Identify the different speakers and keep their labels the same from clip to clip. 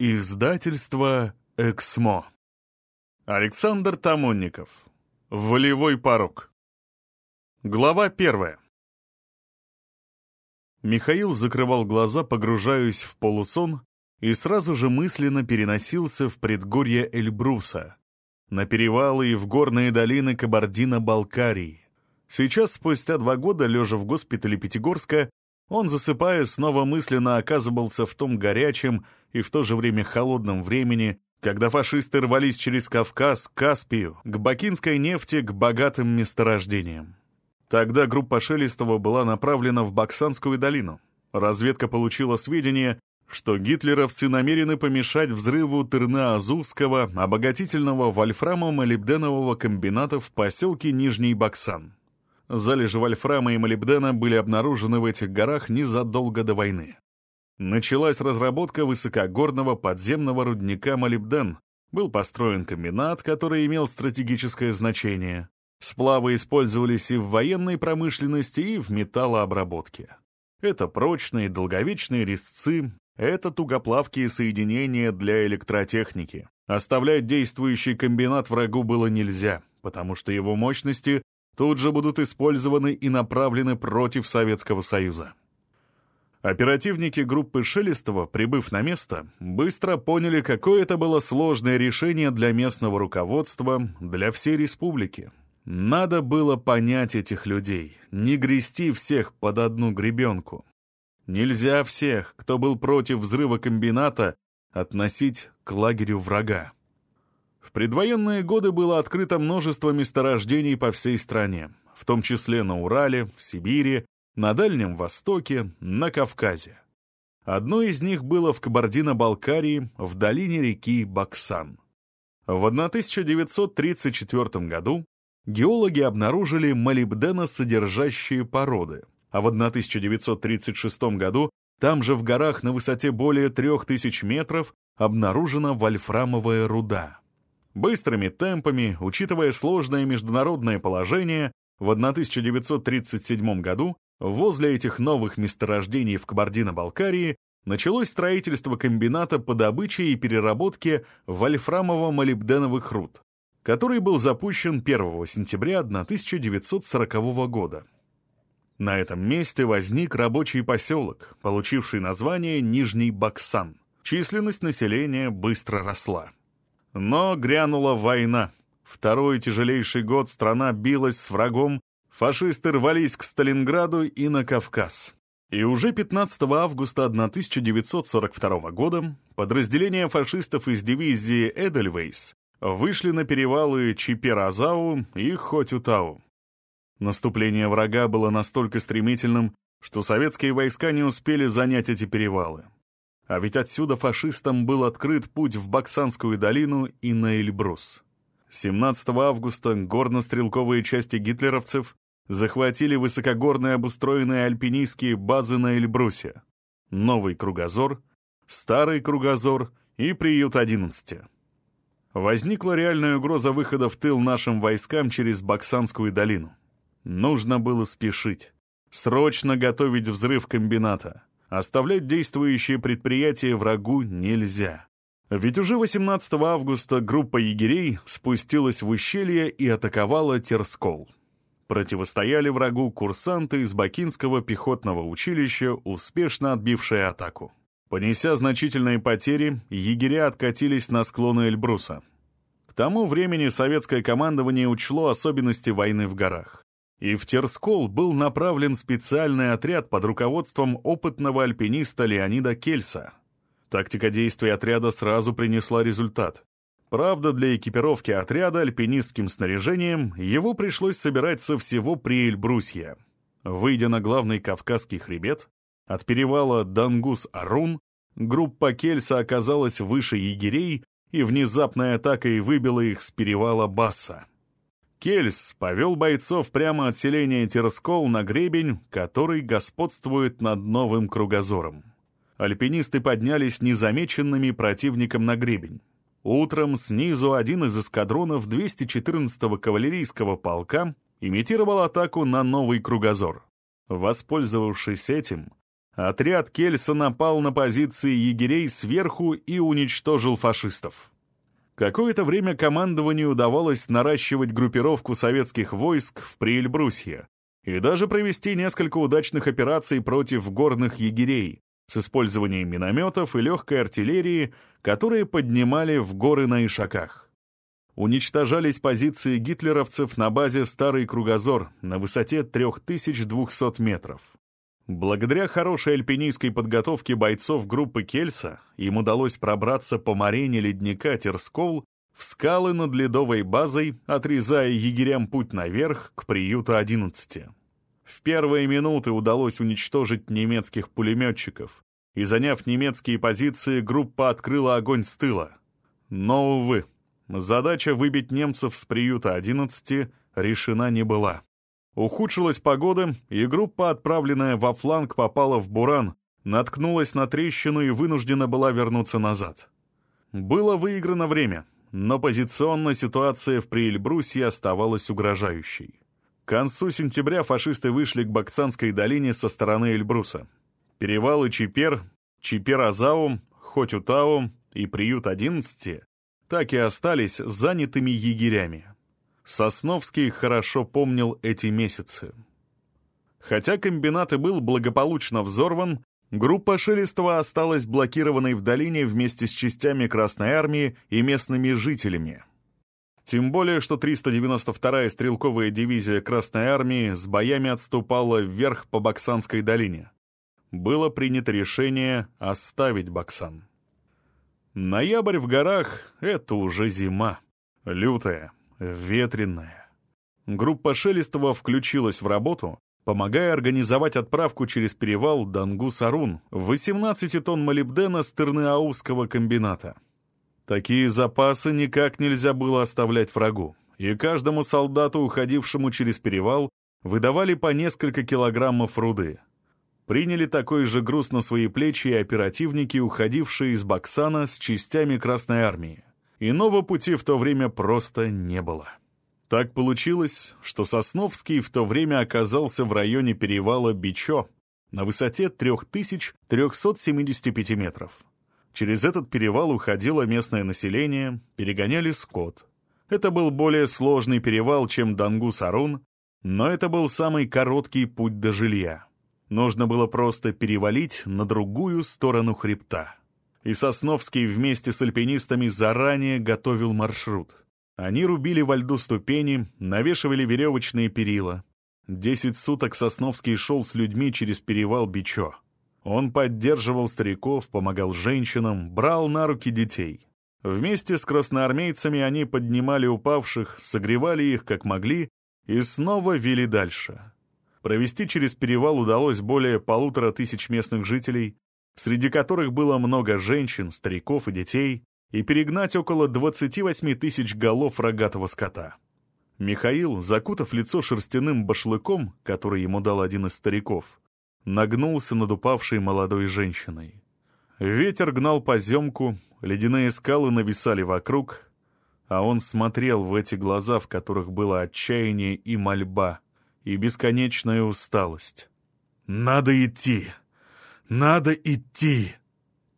Speaker 1: Издательство «Эксмо». Александр Тамонников. Волевой порог. Глава первая. Михаил закрывал глаза, погружаясь в полусон, и сразу же мысленно переносился в предгорье Эльбруса, на перевалы и в горные долины Кабардино-Балкарии. Сейчас, спустя два года, лежа в госпитале Пятигорска, он, засыпая, снова мысленно оказывался в том горячем и в то же время холодном времени, когда фашисты рвались через Кавказ, Каспию, к бакинской нефти, к богатым месторождениям. Тогда группа Шелестова была направлена в Баксанскую долину. Разведка получила сведения, что гитлеровцы намерены помешать взрыву Тырна-Азурского обогатительного вольфрамо-молибденового комбината в поселке Нижний Баксан. Залежи вольфрама и молибдена были обнаружены в этих горах незадолго до войны. Началась разработка высокогорного подземного рудника молибден. Был построен комбинат, который имел стратегическое значение. Сплавы использовались и в военной промышленности, и в металлообработке. Это прочные, долговечные резцы, это тугоплавкие соединения для электротехники. Оставлять действующий комбинат врагу было нельзя, потому что его мощности тут же будут использованы и направлены против Советского Союза. Оперативники группы Шелестова, прибыв на место, быстро поняли, какое это было сложное решение для местного руководства, для всей республики. Надо было понять этих людей, не грести всех под одну гребенку. Нельзя всех, кто был против взрыва комбината, относить к лагерю врага. В предвоенные годы было открыто множество месторождений по всей стране, в том числе на Урале, в Сибири, на Дальнем Востоке, на Кавказе. Одно из них было в Кабардино-Балкарии, в долине реки Баксан. В 1934 году геологи обнаружили молибденосодержащие породы, а в 1936 году там же в горах на высоте более 3000 метров обнаружена вольфрамовая руда. Быстрыми темпами, учитывая сложное международное положение, в 1937 году возле этих новых месторождений в Кабардино-Балкарии началось строительство комбината по добыче и переработке вольфрамово-молибденовых руд, который был запущен 1 сентября 1940 года. На этом месте возник рабочий поселок, получивший название Нижний Баксан. Численность населения быстро росла. Но грянула война. Второй тяжелейший год страна билась с врагом, фашисты рвались к Сталинграду и на Кавказ. И уже 15 августа 1942 года подразделения фашистов из дивизии Эдельвейс вышли на перевалы Чиперазау и Хотютау. Наступление врага было настолько стремительным, что советские войска не успели занять эти перевалы. А ведь отсюда фашистам был открыт путь в Баксанскую долину и на Эльбрус. 17 августа горно-стрелковые части гитлеровцев захватили высокогорные обустроенные альпинистские базы на Эльбрусе, Новый Кругозор, Старый Кругозор и Приют 11. Возникла реальная угроза выхода в тыл нашим войскам через Баксанскую долину. Нужно было спешить. Срочно готовить взрыв комбината. Оставлять действующие предприятия врагу нельзя. Ведь уже 18 августа группа егерей спустилась в ущелье и атаковала Терскол. Противостояли врагу курсанты из Бакинского пехотного училища, успешно отбившие атаку. Понеся значительные потери, егеря откатились на склоны Эльбруса. К тому времени советское командование учло особенности войны в горах и в Терскол был направлен специальный отряд под руководством опытного альпиниста Леонида Кельса. Тактика действий отряда сразу принесла результат. Правда, для экипировки отряда альпинистским снаряжением его пришлось собирать со всего Приэльбрусья. Выйдя на главный Кавказский хребет, от перевала Дангус-Арун, группа Кельса оказалась выше егерей, и внезапная атака и выбила их с перевала Басса. Кельс повел бойцов прямо от селения Терскол на гребень, который господствует над новым кругозором. Альпинисты поднялись незамеченными противником на гребень. Утром снизу один из эскадронов 214-го кавалерийского полка имитировал атаку на новый кругозор. Воспользовавшись этим, Отряд Кельса напал на позиции егерей сверху и уничтожил фашистов. Какое-то время командованию удавалось наращивать группировку советских войск в Приэльбрусье и даже провести несколько удачных операций против горных егерей с использованием минометов и легкой артиллерии, которые поднимали в горы на Ишаках. Уничтожались позиции гитлеровцев на базе Старый Кругозор на высоте 3200 метров. Благодаря хорошей альпинистской подготовке бойцов группы Кельса им удалось пробраться по марине ледника Терскол в скалы над ледовой базой, отрезая егерям путь наверх к приюту 11. В первые минуты удалось уничтожить немецких пулеметчиков, и, заняв немецкие позиции, группа открыла огонь с тыла. Но, увы, задача выбить немцев с приюта 11 решена не была. Ухудшилась погода, и группа, отправленная во фланг, попала в буран, наткнулась на трещину и вынуждена была вернуться назад. Было выиграно время, но позиционная ситуация в Приэльбрусе оставалась угрожающей. К концу сентября фашисты вышли к Бакцанской долине со стороны Эльбруса. Перевалы Чипер, Чипер-Азау, Хотютау и Приют 11 так и остались занятыми егерями. Сосновский хорошо помнил эти месяцы. Хотя комбинат и был благополучно взорван, группа Шелестова осталась блокированной в долине вместе с частями Красной Армии и местными жителями. Тем более, что 392-я стрелковая дивизия Красной Армии с боями отступала вверх по Баксанской долине. Было принято решение оставить Баксан. Ноябрь в горах — это уже зима. Лютая, ветреная. Группа Шелестова включилась в работу, помогая организовать отправку через перевал Дангу-Сарун 18 тонн молибдена с Тырныаузского комбината. Такие запасы никак нельзя было оставлять врагу, и каждому солдату, уходившему через перевал, выдавали по несколько килограммов руды. Приняли такой же груз на свои плечи и оперативники, уходившие из Баксана с частями Красной Армии. Иного пути в то время просто не было. Так получилось, что Сосновский в то время оказался в районе перевала Бичо на высоте 3375 метров. Через этот перевал уходило местное население, перегоняли скот. Это был более сложный перевал, чем Дангу-Сарун, но это был самый короткий путь до жилья. Нужно было просто перевалить на другую сторону хребта и Сосновский вместе с альпинистами заранее готовил маршрут. Они рубили во льду ступени, навешивали веревочные перила. Десять суток Сосновский шел с людьми через перевал Бичо. Он поддерживал стариков, помогал женщинам, брал на руки детей. Вместе с красноармейцами они поднимали упавших, согревали их как могли и снова вели дальше. Провести через перевал удалось более полутора тысяч местных жителей, среди которых было много женщин, стариков и детей, и перегнать около 28 тысяч голов рогатого скота. Михаил, закутав лицо шерстяным башлыком, который ему дал один из стариков, нагнулся над упавшей молодой женщиной. Ветер гнал поземку, ледяные скалы нависали вокруг, а он смотрел в эти глаза, в которых было отчаяние и мольба, и бесконечная усталость. «Надо идти!» «Надо идти!»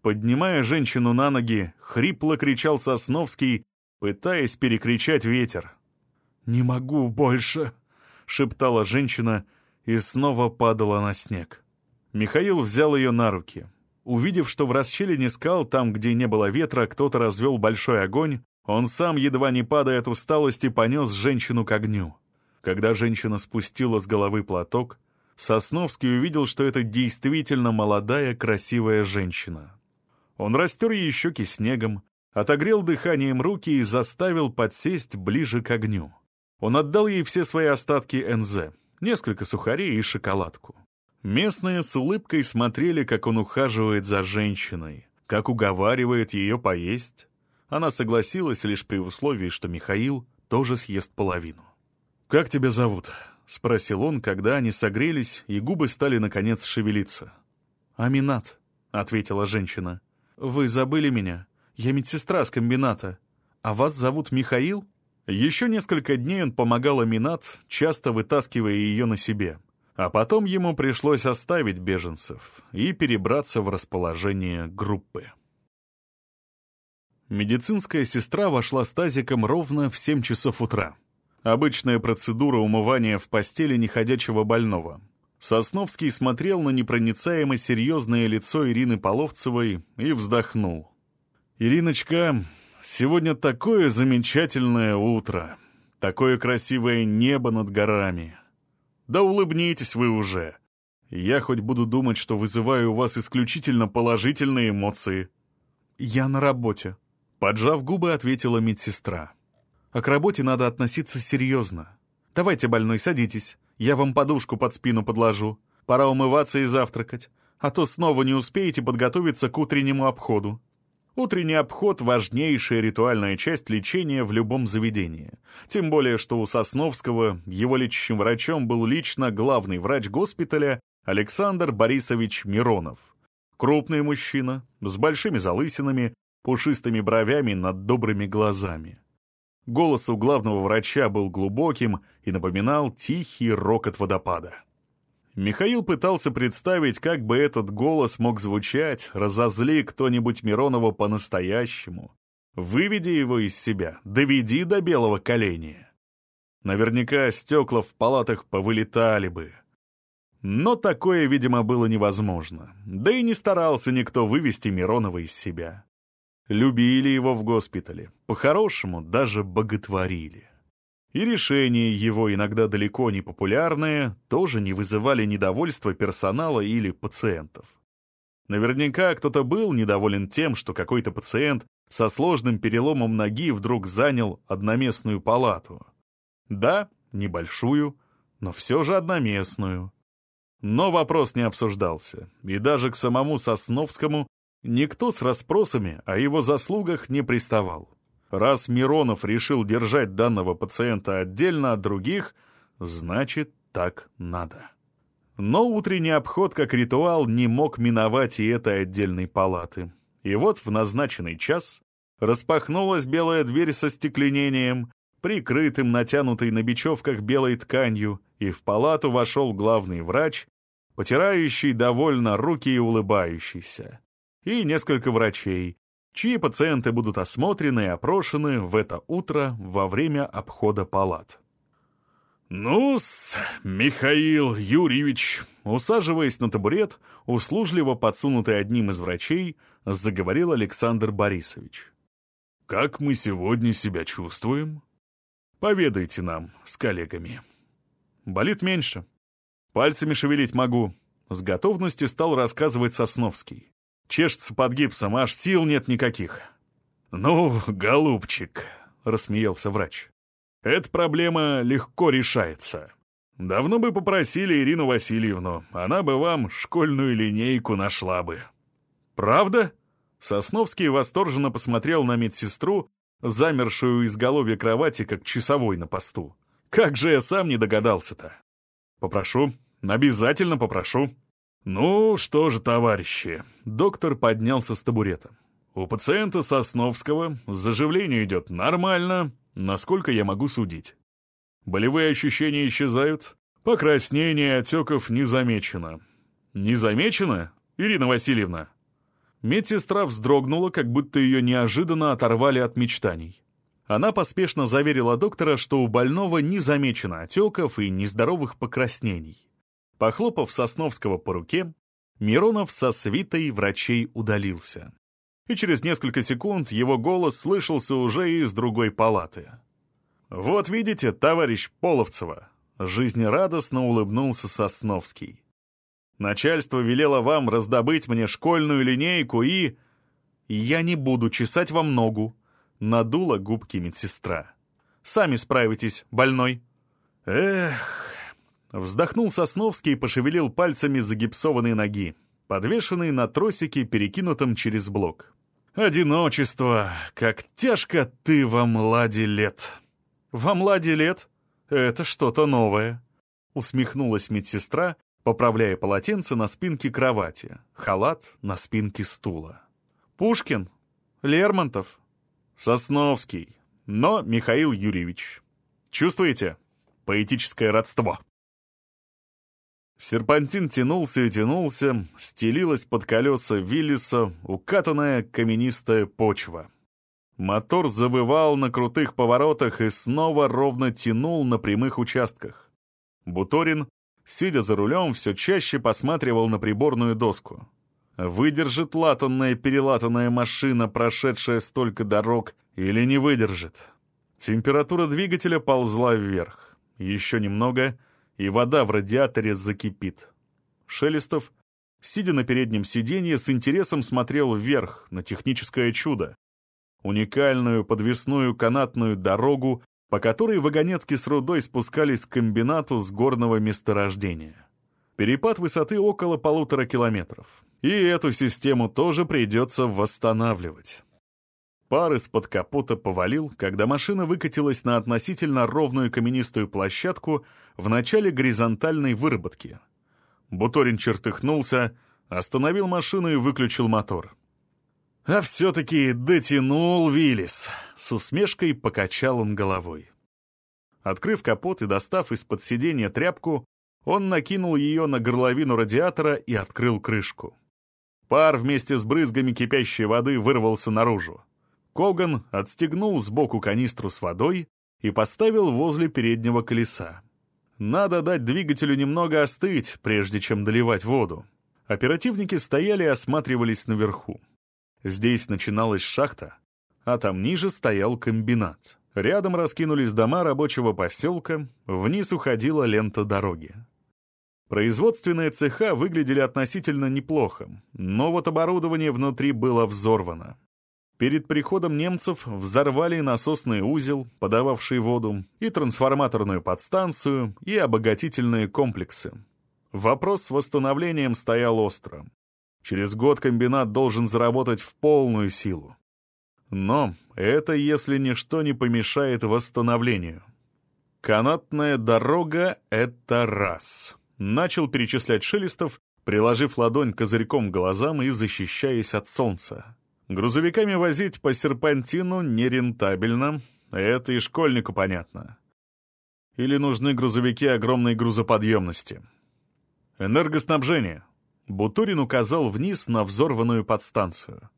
Speaker 1: Поднимая женщину на ноги, хрипло кричал Сосновский, пытаясь перекричать ветер. «Не могу больше!» — шептала женщина и снова падала на снег. Михаил взял ее на руки. Увидев, что в расщелине скал, там, где не было ветра, кто-то развел большой огонь, он сам, едва не падая от усталости, понес женщину к огню. Когда женщина спустила с головы платок, Сосновский увидел, что это действительно молодая, красивая женщина. Он растер ей щеки снегом, отогрел дыханием руки и заставил подсесть ближе к огню. Он отдал ей все свои остатки НЗ, несколько сухарей и шоколадку. Местные с улыбкой смотрели, как он ухаживает за женщиной, как уговаривает ее поесть. Она согласилась лишь при условии, что Михаил тоже съест половину. «Как тебя зовут?» — спросил он, когда они согрелись, и губы стали, наконец, шевелиться. «Аминат», — ответила женщина. «Вы забыли меня. Я медсестра с комбината. А вас зовут Михаил?» Еще несколько дней он помогал Аминат, часто вытаскивая ее на себе. А потом ему пришлось оставить беженцев и перебраться в расположение группы. Медицинская сестра вошла с тазиком ровно в 7 часов утра. Обычная процедура умывания в постели неходячего больного. Сосновский смотрел на непроницаемо серьезное лицо Ирины Половцевой и вздохнул. «Ириночка, сегодня такое замечательное утро, такое красивое небо над горами. Да улыбнитесь вы уже. Я хоть буду думать, что вызываю у вас исключительно положительные эмоции». «Я на работе», — поджав губы, ответила медсестра. «А к работе надо относиться серьезно. Давайте, больной, садитесь. Я вам подушку под спину подложу. Пора умываться и завтракать. А то снова не успеете подготовиться к утреннему обходу». Утренний обход — важнейшая ритуальная часть лечения в любом заведении. Тем более, что у Сосновского его лечащим врачом был лично главный врач госпиталя Александр Борисович Миронов. Крупный мужчина, с большими залысинами, пушистыми бровями над добрыми глазами. Голос у главного врача был глубоким и напоминал тихий рокот водопада. Михаил пытался представить, как бы этот голос мог звучать, разозли кто-нибудь Миронова по-настоящему. Выведи его из себя, доведи до белого коленя. Наверняка стекла в палатах повылетали бы. Но такое, видимо, было невозможно. Да и не старался никто вывести Миронова из себя. Любили его в госпитале, по-хорошему даже боготворили. И решения его, иногда далеко не популярные, тоже не вызывали недовольства персонала или пациентов. Наверняка кто-то был недоволен тем, что какой-то пациент со сложным переломом ноги вдруг занял одноместную палату. Да, небольшую, но все же одноместную. Но вопрос не обсуждался, и даже к самому Сосновскому никто с расспросами о его заслугах не приставал. Раз Миронов решил держать данного пациента отдельно от других, значит, так надо. Но утренний обход как ритуал не мог миновать и этой отдельной палаты. И вот в назначенный час распахнулась белая дверь со стекленением, прикрытым натянутой на бечевках белой тканью, и в палату вошел главный врач, потирающий довольно руки и улыбающийся. И несколько врачей, чьи пациенты будут осмотрены и опрошены в это утро во время обхода палат. «Ну-с, Михаил Юрьевич», усаживаясь на табурет, услужливо подсунутый одним из врачей, заговорил Александр Борисович. «Как мы сегодня себя чувствуем? Поведайте нам с коллегами». «Болит меньше. Пальцами шевелить могу», — с готовностью стал рассказывать Сосновский. Чешется под гипсом, аж сил нет никаких. «Ну, голубчик», — рассмеялся врач, — «эта проблема легко решается. Давно бы попросили Ирину Васильевну, она бы вам школьную линейку нашла бы». «Правда?» Сосновский восторженно посмотрел на медсестру, замершую изголовья кровати, как часовой на посту. «Как же я сам не догадался-то?» «Попрошу, обязательно попрошу», «Ну что же, товарищи?» Доктор поднялся с табурета. «У пациента Сосновского заживление идет нормально, насколько я могу судить. Болевые ощущения исчезают, покраснение отеков не замечено». «Не замечено, Ирина Васильевна?» Медсестра вздрогнула, как будто ее неожиданно оторвали от мечтаний. Она поспешно заверила доктора, что у больного не замечено отеков и нездоровых покраснений. Похлопав Сосновского по руке, Миронов со свитой врачей удалился. И через несколько секунд его голос слышался уже из другой палаты. «Вот видите, товарищ Половцева!» Жизнерадостно улыбнулся Сосновский. «Начальство велело вам раздобыть мне школьную линейку и...» «Я не буду чесать вам ногу», — надула губки медсестра. «Сами справитесь, больной». «Эх...» Вздохнул Сосновский и пошевелил пальцами загипсованной ноги, подвешенной на тросике, перекинутом через блок. «Одиночество! Как тяжко ты во младе лет!» «Во младе лет? Это что-то новое!» Усмехнулась медсестра, поправляя полотенце на спинке кровати, халат на спинке стула. «Пушкин? Лермонтов?» «Сосновский, но Михаил Юрьевич. Чувствуете? Поэтическое родство!» Серпантин тянулся и тянулся, стелилась под колеса Виллиса укатанная каменистая почва. Мотор завывал на крутых поворотах и снова ровно тянул на прямых участках. Буторин, сидя за рулем, все чаще посматривал на приборную доску. Выдержит латанная-перелатанная машина, прошедшая столько дорог, или не выдержит? Температура двигателя ползла вверх. Еще немного, и вода в радиаторе закипит. Шелестов, сидя на переднем сиденье, с интересом смотрел вверх на техническое чудо уникальную подвесную канатную дорогу, по которой вагонетки с рудой спускались к комбинату с горного месторождения. Перепад высоты около полутора километров. И эту систему тоже придется восстанавливать. Пар из-под капота повалил, когда машина выкатилась на относительно ровную каменистую площадку в начале горизонтальной выработки. Буторин чертыхнулся, остановил машину и выключил мотор. А все-таки дотянул Виллис. С усмешкой покачал он головой. Открыв капот и достав из-под сиденья тряпку, он накинул ее на горловину радиатора и открыл крышку. Пар вместе с брызгами кипящей воды вырвался наружу. Коган отстегнул сбоку канистру с водой и поставил возле переднего колеса. Надо дать двигателю немного остыть, прежде чем доливать воду. Оперативники стояли и осматривались наверху. Здесь начиналась шахта, а там ниже стоял комбинат. Рядом раскинулись дома рабочего поселка, вниз уходила лента дороги. Производственные цеха выглядели относительно неплохо, но вот оборудование внутри было взорвано. Перед приходом немцев взорвали насосный узел, подававший воду, и трансформаторную подстанцию, и обогатительные комплексы. Вопрос с восстановлением стоял остро. Через год комбинат должен заработать в полную силу. Но это если ничто не помешает восстановлению. Канатная дорога — это раз. Начал перечислять Шелестов, приложив ладонь козырьком к глазам и защищаясь от солнца. Грузовиками возить по серпантину нерентабельно, это и школьнику понятно. Или нужны грузовики огромной грузоподъемности. Энергоснабжение. Бутурин указал вниз на взорванную подстанцию.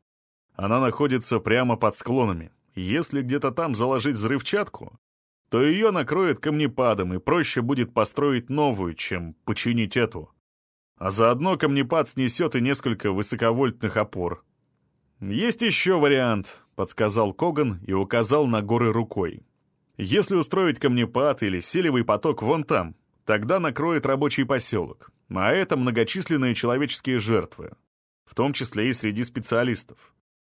Speaker 1: Она находится прямо под склонами. Если где-то там заложить взрывчатку, то ее накроет камнепадом, и проще будет построить новую, чем починить эту. А заодно камнепад снесет и несколько высоковольтных опор. «Есть еще вариант», — подсказал Коган и указал на горы рукой. «Если устроить камнепад или селевый поток вон там, тогда накроет рабочий поселок а это многочисленные человеческие жертвы, в том числе и среди специалистов.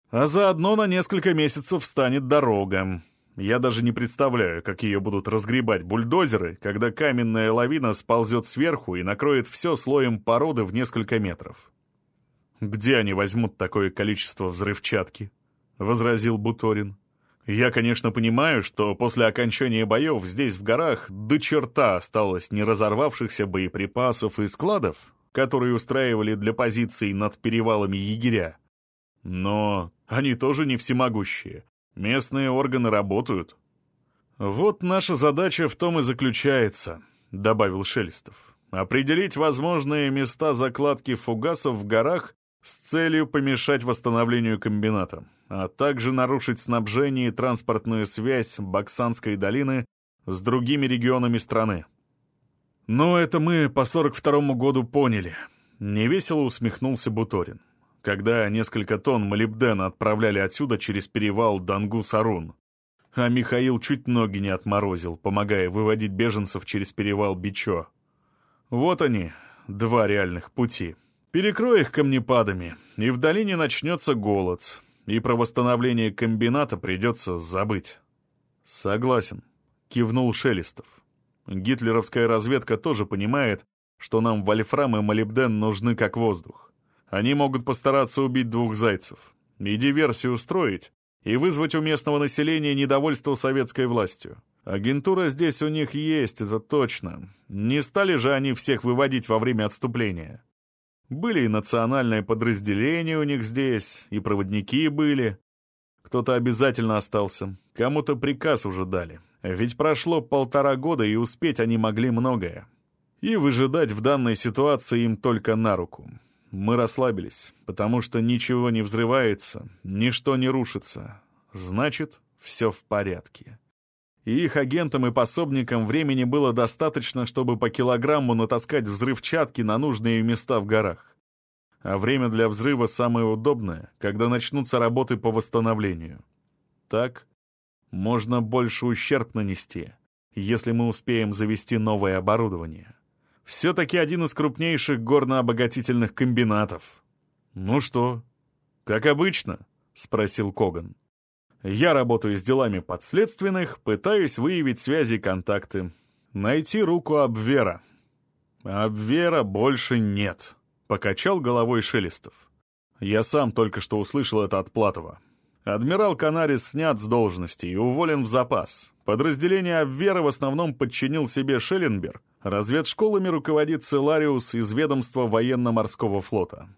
Speaker 1: А заодно на несколько месяцев встанет дорога. Я даже не представляю, как ее будут разгребать бульдозеры, когда каменная лавина сползет сверху и накроет все слоем породы в несколько метров. «Где они возьмут такое количество взрывчатки?» — возразил Буторин. Я, конечно, понимаю, что после окончания боев здесь в горах до черта осталось не разорвавшихся боеприпасов и складов, которые устраивали для позиций над перевалами егеря. Но они тоже не всемогущие. Местные органы работают. «Вот наша задача в том и заключается», — добавил Шелестов. «Определить возможные места закладки фугасов в горах с целью помешать восстановлению комбината, а также нарушить снабжение и транспортную связь Баксанской долины с другими регионами страны. «Ну, это мы по 42-му году поняли», — невесело усмехнулся Буторин, когда несколько тонн молибдена отправляли отсюда через перевал Дангу-Сарун. А Михаил чуть ноги не отморозил, помогая выводить беженцев через перевал Бичо. Вот они, два реальных пути. Перекрой их камнепадами, и в долине начнется голод, и про восстановление комбината придется забыть. Согласен, кивнул Шелестов. Гитлеровская разведка тоже понимает, что нам вольфрам и молибден нужны как воздух. Они могут постараться убить двух зайцев, и диверсию устроить, и вызвать у местного населения недовольство советской властью. Агентура здесь у них есть, это точно. Не стали же они всех выводить во время отступления. Были и национальные подразделения у них здесь, и проводники были. Кто-то обязательно остался, кому-то приказ уже дали. Ведь прошло полтора года, и успеть они могли многое. И выжидать в данной ситуации им только на руку. Мы расслабились, потому что ничего не взрывается, ничто не рушится. Значит, все в порядке. И их агентам и пособникам времени было достаточно, чтобы по килограмму натаскать взрывчатки на нужные места в горах. А время для взрыва самое удобное, когда начнутся работы по восстановлению. Так можно больше ущерб нанести, если мы успеем завести новое оборудование. Все-таки один из крупнейших горно-обогатительных комбинатов. «Ну что, как обычно?» — спросил Коган. «Я работаю с делами подследственных, пытаюсь выявить связи и контакты. Найти руку Абвера». «Абвера больше нет», — покачал головой Шелестов. «Я сам только что услышал это от Платова. Адмирал Канарис снят с должности и уволен в запас. Подразделение Абвера в основном подчинил себе Шелленберг. Разведшколами руководит Целариус из ведомства военно-морского флота.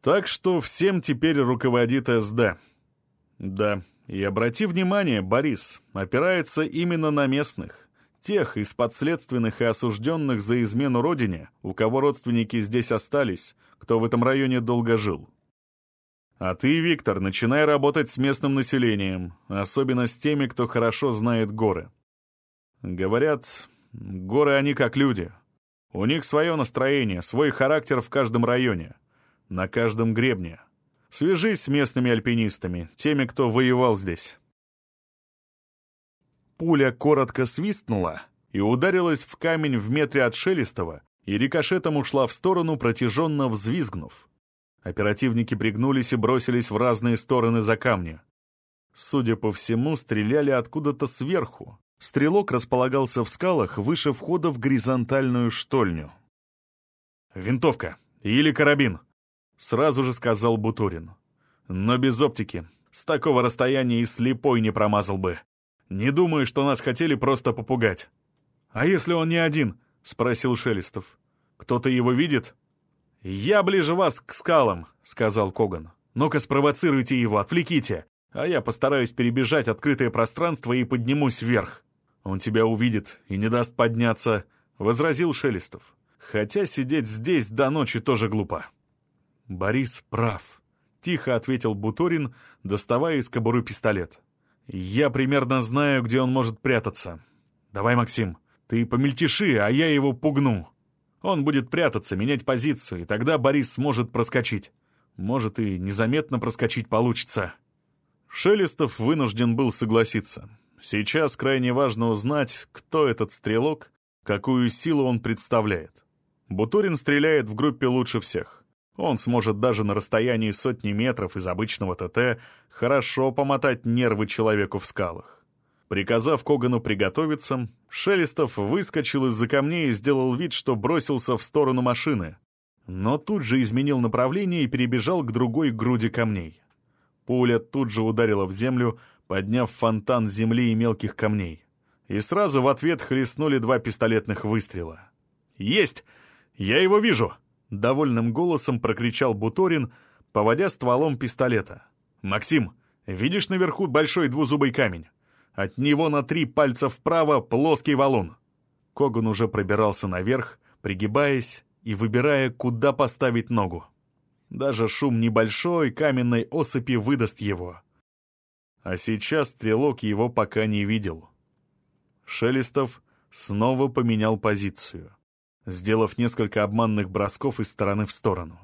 Speaker 1: Так что всем теперь руководит СД. Да, и обрати внимание, Борис опирается именно на местных. Тех из подследственных и осужденных за измену родине, у кого родственники здесь остались, кто в этом районе долго жил. А ты, Виктор, начинай работать с местным населением, особенно с теми, кто хорошо знает горы. Говорят, горы они как люди. У них свое настроение, свой характер в каждом районе, на каждом гребне. Свяжись с местными альпинистами, теми, кто воевал здесь. Пуля коротко свистнула и ударилась в камень в метре от Шелестова, и рикошетом ушла в сторону, протяженно взвизгнув. Оперативники пригнулись и бросились в разные стороны за камни. Судя по всему, стреляли откуда-то сверху. Стрелок располагался в скалах выше входа в горизонтальную штольню. «Винтовка! Или карабин!» — сразу же сказал Бутурин. «Но без оптики. С такого расстояния и слепой не промазал бы. Не думаю, что нас хотели просто попугать». «А если он не один?» — спросил Шелестов. «Кто-то его видит?» «Я ближе вас к скалам», — сказал Коган. «Ну-ка спровоцируйте его, отвлеките, а я постараюсь перебежать открытое пространство и поднимусь вверх». «Он тебя увидит и не даст подняться», — возразил Шелестов. «Хотя сидеть здесь до ночи тоже глупо». «Борис прав», — тихо ответил Буторин, доставая из кобуры пистолет. «Я примерно знаю, где он может прятаться. Давай, Максим, ты помельтеши, а я его пугну». Он будет прятаться, менять позицию, и тогда Борис сможет проскочить. Может, и незаметно проскочить получится. Шелестов вынужден был согласиться. Сейчас крайне важно узнать, кто этот стрелок, какую силу он представляет. Бутурин стреляет в группе лучше всех. Он сможет даже на расстоянии сотни метров из обычного ТТ хорошо помотать нервы человеку в скалах. Приказав Когану приготовиться, Шелестов выскочил из-за камней и сделал вид, что бросился в сторону машины. Но тут же изменил направление и перебежал к другой груди камней. Пуля тут же ударила в землю, подняв фонтан земли и мелких камней. И сразу в ответ хлестнули два пистолетных выстрела. «Есть! Я его вижу!» — довольным голосом прокричал Буторин, поводя стволом пистолета. «Максим, видишь наверху большой двузубый камень? От него на три пальца вправо плоский валун. Коган уже пробирался наверх, пригибаясь и выбирая, куда поставить ногу. Даже шум небольшой каменной осыпи выдаст его. А сейчас стрелок его пока не видел. Шелестов снова поменял позицию, сделав несколько обманных бросков из стороны в сторону.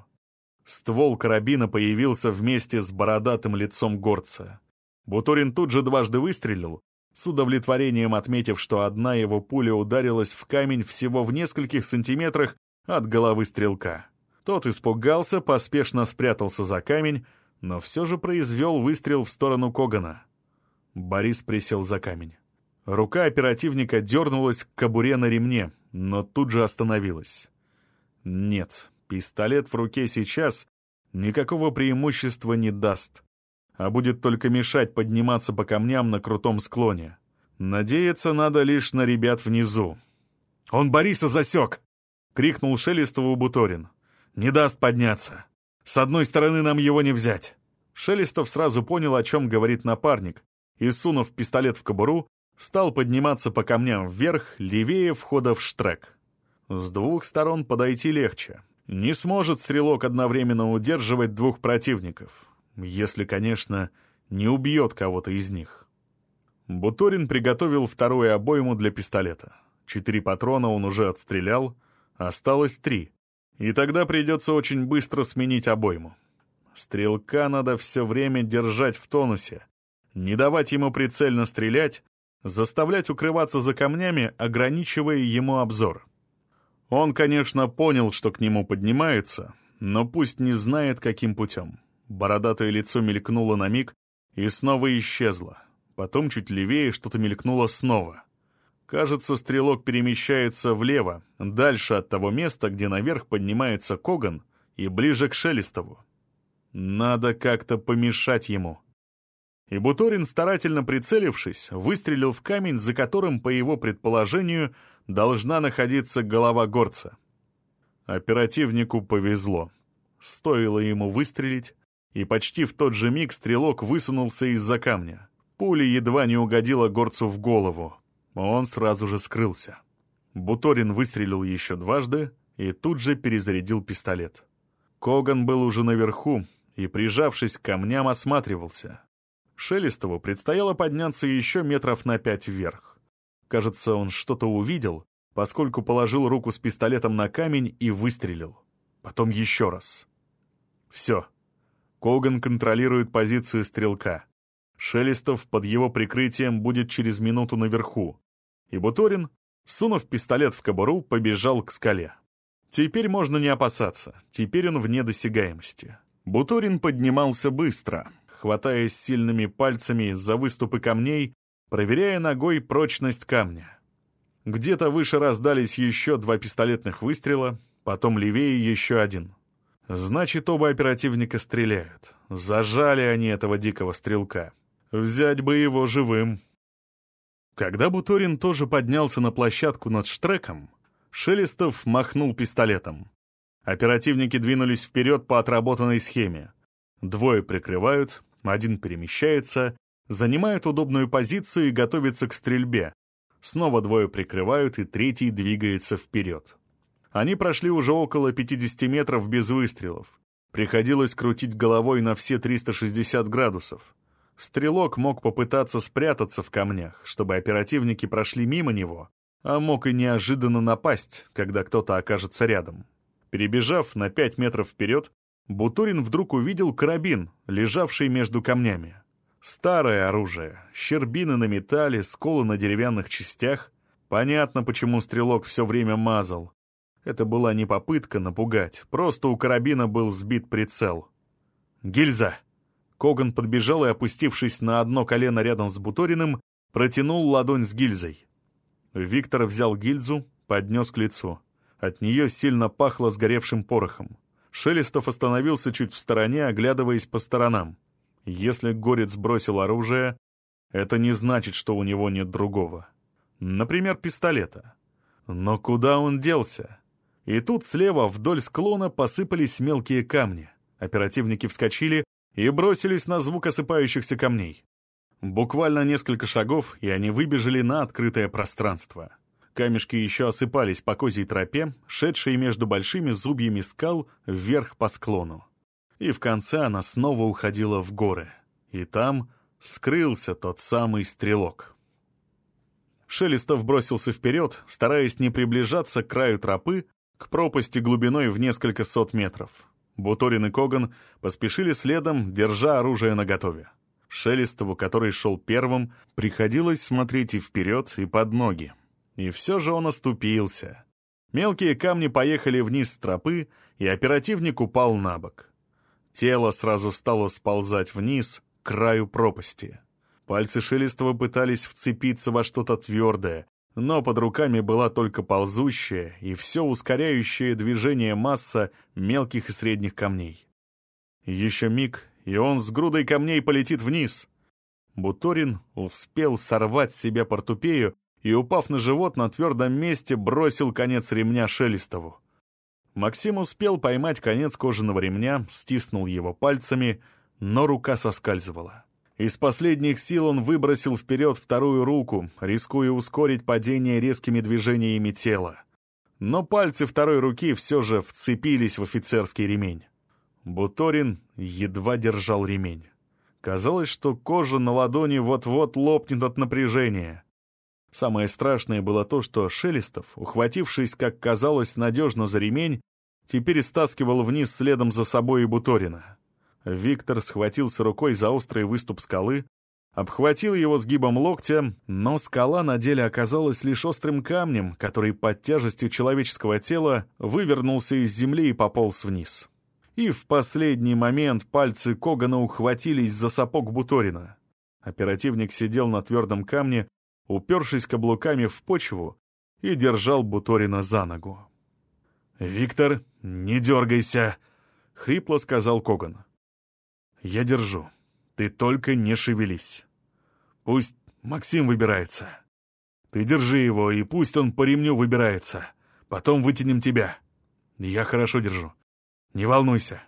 Speaker 1: Ствол карабина появился вместе с бородатым лицом горца. Бутурин тут же дважды выстрелил, с удовлетворением отметив, что одна его пуля ударилась в камень всего в нескольких сантиметрах от головы стрелка. Тот испугался, поспешно спрятался за камень, но все же произвел выстрел в сторону Когана. Борис присел за камень. Рука оперативника дернулась к кобуре на ремне, но тут же остановилась. Нет, пистолет в руке сейчас никакого преимущества не даст а будет только мешать подниматься по камням на крутом склоне. Надеяться надо лишь на ребят внизу. «Он Бориса засек!» — крикнул Шелестову Буторин. «Не даст подняться. С одной стороны нам его не взять». Шелестов сразу понял, о чем говорит напарник, и, сунув пистолет в кобуру, стал подниматься по камням вверх, левее входа в штрек. С двух сторон подойти легче. Не сможет стрелок одновременно удерживать двух противников, если, конечно, не убьет кого-то из них. Буторин приготовил вторую обойму для пистолета. Четыре патрона он уже отстрелял, осталось три. И тогда придется очень быстро сменить обойму. Стрелка надо все время держать в тонусе, не давать ему прицельно стрелять, заставлять укрываться за камнями, ограничивая ему обзор. Он, конечно, понял, что к нему поднимается, но пусть не знает, каким путем. Бородатое лицо мелькнуло на миг и снова исчезло. Потом чуть левее что-то мелькнуло снова. Кажется, стрелок перемещается влево, дальше от того места, где наверх поднимается Коган, и ближе к Шелестову. Надо как-то помешать ему. И Буторин, старательно прицелившись, выстрелил в камень, за которым, по его предположению, должна находиться голова горца. Оперативнику повезло. Стоило ему выстрелить, и почти в тот же миг стрелок высунулся из-за камня. Пуля едва не угодила горцу в голову. Он сразу же скрылся. Буторин выстрелил еще дважды и тут же перезарядил пистолет. Коган был уже наверху, и, прижавшись к камням, осматривался. Шелестову предстояло подняться еще метров на пять вверх. Кажется, он что-то увидел, поскольку положил руку с пистолетом на камень и выстрелил. Потом еще раз. Все. Коган контролирует позицию стрелка. Шелестов под его прикрытием будет через минуту наверху. И Буторин, сунув пистолет в кобуру, побежал к скале. Теперь можно не опасаться, теперь он вне досягаемости. Буторин поднимался быстро, хватаясь сильными пальцами за выступы камней, проверяя ногой прочность камня. Где-то выше раздались еще два пистолетных выстрела, потом левее еще один. Значит, оба оперативника стреляют. Зажали они этого дикого стрелка. Взять бы его живым. Когда Буторин тоже поднялся на площадку над штреком, Шелестов махнул пистолетом. Оперативники двинулись вперед по отработанной схеме. Двое прикрывают, один перемещается, занимает удобную позицию и готовится к стрельбе. Снова двое прикрывают, и третий двигается вперед. Они прошли уже около 50 метров без выстрелов. Приходилось крутить головой на все 360 градусов. Стрелок мог попытаться спрятаться в камнях, чтобы оперативники прошли мимо него, а мог и неожиданно напасть, когда кто-то окажется рядом. Перебежав на пять метров вперед, Бутурин вдруг увидел карабин, лежавший между камнями. Старое оружие, щербины на металле, сколы на деревянных частях. Понятно, почему стрелок все время мазал. Это была не попытка напугать, просто у карабина был сбит прицел. «Гильза!» Коган подбежал и, опустившись на одно колено рядом с Буториным, протянул ладонь с гильзой. Виктор взял гильзу, поднес к лицу. От нее сильно пахло сгоревшим порохом. Шелестов остановился чуть в стороне, оглядываясь по сторонам. Если Горец бросил оружие, это не значит, что у него нет другого. Например, пистолета. Но куда он делся? И тут слева вдоль склона посыпались мелкие камни. Оперативники вскочили и бросились на звук осыпающихся камней. Буквально несколько шагов, и они выбежали на открытое пространство. Камешки еще осыпались по козьей тропе, шедшей между большими зубьями скал вверх по склону. И в конце она снова уходила в горы. И там скрылся тот самый стрелок. Шелестов бросился вперед, стараясь не приближаться к краю тропы, к пропасти глубиной в несколько сот метров. Буторин и Коган поспешили следом, держа оружие наготове. Шелестову, который шел первым, приходилось смотреть и вперед, и под ноги. И все же он оступился. Мелкие камни поехали вниз с тропы, и оперативник упал на бок. Тело сразу стало сползать вниз, к краю пропасти. Пальцы Шелестова пытались вцепиться во что-то твердое, но под руками была только ползущая и все ускоряющее движение масса мелких и средних камней. Еще миг, и он с грудой камней полетит вниз. Буторин успел сорвать с себя портупею и, упав на живот на твердом месте, бросил конец ремня Шелестову. Максим успел поймать конец кожаного ремня, стиснул его пальцами, но рука соскальзывала. Из последних сил он выбросил вперед вторую руку, рискуя ускорить падение резкими движениями тела. но пальцы второй руки все же вцепились в офицерский ремень. Буторин едва держал ремень. Казалось, что кожа на ладони вот-вот лопнет от напряжения. Самое страшное было то, что Шелестов, ухватившись, как казалось, надежно за ремень, теперь стаскивал вниз следом за собой и Буторина. Виктор схватился рукой за острый выступ скалы, обхватил его сгибом локтя, но скала на деле оказалась лишь острым камнем, который под тяжестью человеческого тела вывернулся из земли и пополз вниз. И в последний момент пальцы Когана ухватились за сапог Буторина. Оперативник сидел на твердом камне, упершись каблуками в почву, и держал Буторина за ногу. «Виктор, не дергайся!» — хрипло сказал Коган. «Я держу. Ты только не шевелись. Пусть Максим выбирается. Ты держи его, и пусть он по ремню выбирается. Потом вытянем тебя. Я хорошо держу. Не волнуйся».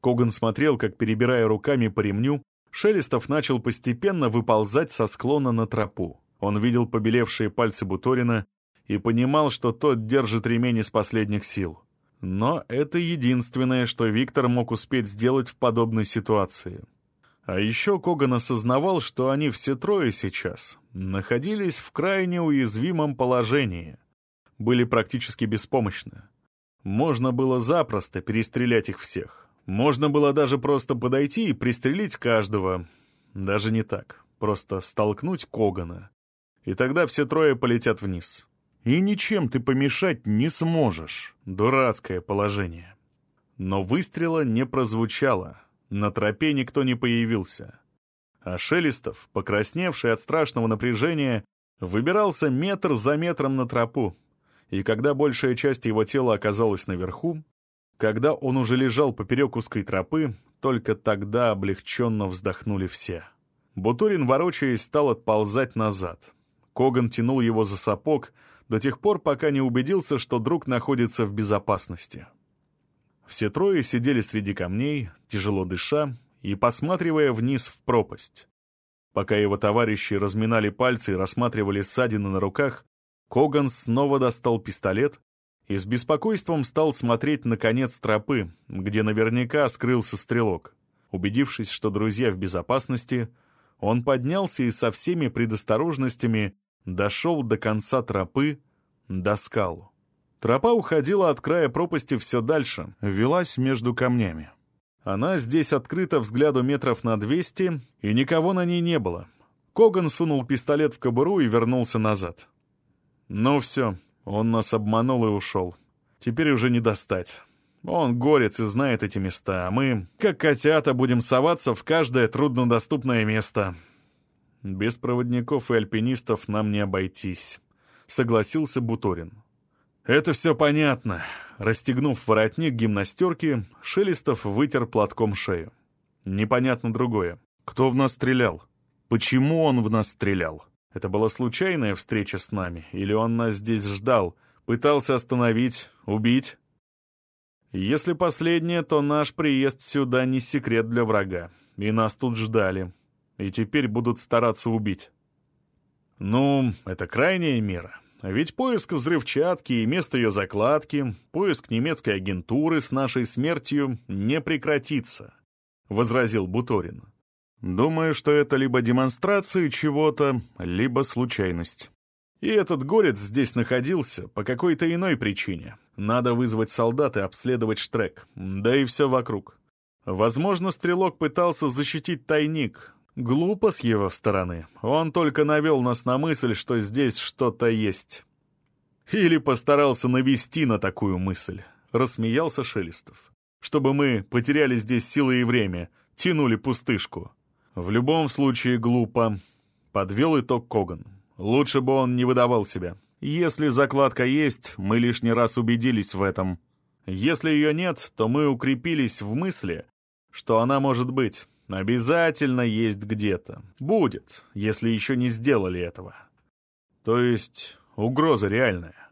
Speaker 1: Коган смотрел, как, перебирая руками по ремню, Шелестов начал постепенно выползать со склона на тропу. Он видел побелевшие пальцы Буторина и понимал, что тот держит ремень из последних сил. Но это единственное, что Виктор мог успеть сделать в подобной ситуации. А еще Коган осознавал, что они все трое сейчас находились в крайне уязвимом положении, были практически беспомощны. Можно было запросто перестрелять их всех. Можно было даже просто подойти и пристрелить каждого. Даже не так. Просто столкнуть Когана. И тогда все трое полетят вниз. И ничем ты помешать не сможешь. Дурацкое положение. Но выстрела не прозвучало. На тропе никто не появился. А Шелестов, покрасневший от страшного напряжения, выбирался метр за метром на тропу. И когда большая часть его тела оказалась наверху, когда он уже лежал поперек узкой тропы, только тогда облегченно вздохнули все. Бутурин, ворочаясь, стал отползать назад. Коган тянул его за сапог, до тех пор, пока не убедился, что друг находится в безопасности. Все трое сидели среди камней, тяжело дыша и посматривая вниз в пропасть. Пока его товарищи разминали пальцы и рассматривали ссадины на руках, Коган снова достал пистолет и с беспокойством стал смотреть на конец тропы, где наверняка скрылся стрелок. Убедившись, что друзья в безопасности, он поднялся и со всеми предосторожностями дошел до конца тропы, до скал. Тропа уходила от края пропасти все дальше, велась между камнями. Она здесь открыта взгляду метров на двести, и никого на ней не было. Коган сунул пистолет в кобуру и вернулся назад. «Ну все, он нас обманул и ушел. Теперь уже не достать. Он горец и знает эти места, а мы, как котята, будем соваться в каждое труднодоступное место. Без проводников и альпинистов нам не обойтись», — согласился Буторин. «Это все понятно». Расстегнув воротник гимнастерки, Шелестов вытер платком шею. «Непонятно другое. Кто в нас стрелял? Почему он в нас стрелял? Это была случайная встреча с нами? Или он нас здесь ждал, пытался остановить, убить?» «Если последнее, то наш приезд сюда не секрет для врага, и нас тут ждали и теперь будут стараться убить. Ну, это крайняя мера. Ведь поиск взрывчатки и место ее закладки, поиск немецкой агентуры с нашей смертью не прекратится, — возразил Буторин. Думаю, что это либо демонстрация чего-то, либо случайность. И этот горец здесь находился по какой-то иной причине. Надо вызвать солдат и обследовать штрек, да и все вокруг. Возможно, стрелок пытался защитить тайник, Глупо с его стороны. Он только навел нас на мысль, что здесь что-то есть. Или постарался навести на такую мысль. Рассмеялся Шелестов. Чтобы мы потеряли здесь силы и время, тянули пустышку. В любом случае глупо. Подвел итог Коган. Лучше бы он не выдавал себя. Если закладка есть, мы лишний раз убедились в этом. Если ее нет, то мы укрепились в мысли, что она может быть. Обязательно есть где-то. Будет, если еще не сделали этого. То есть угроза реальная.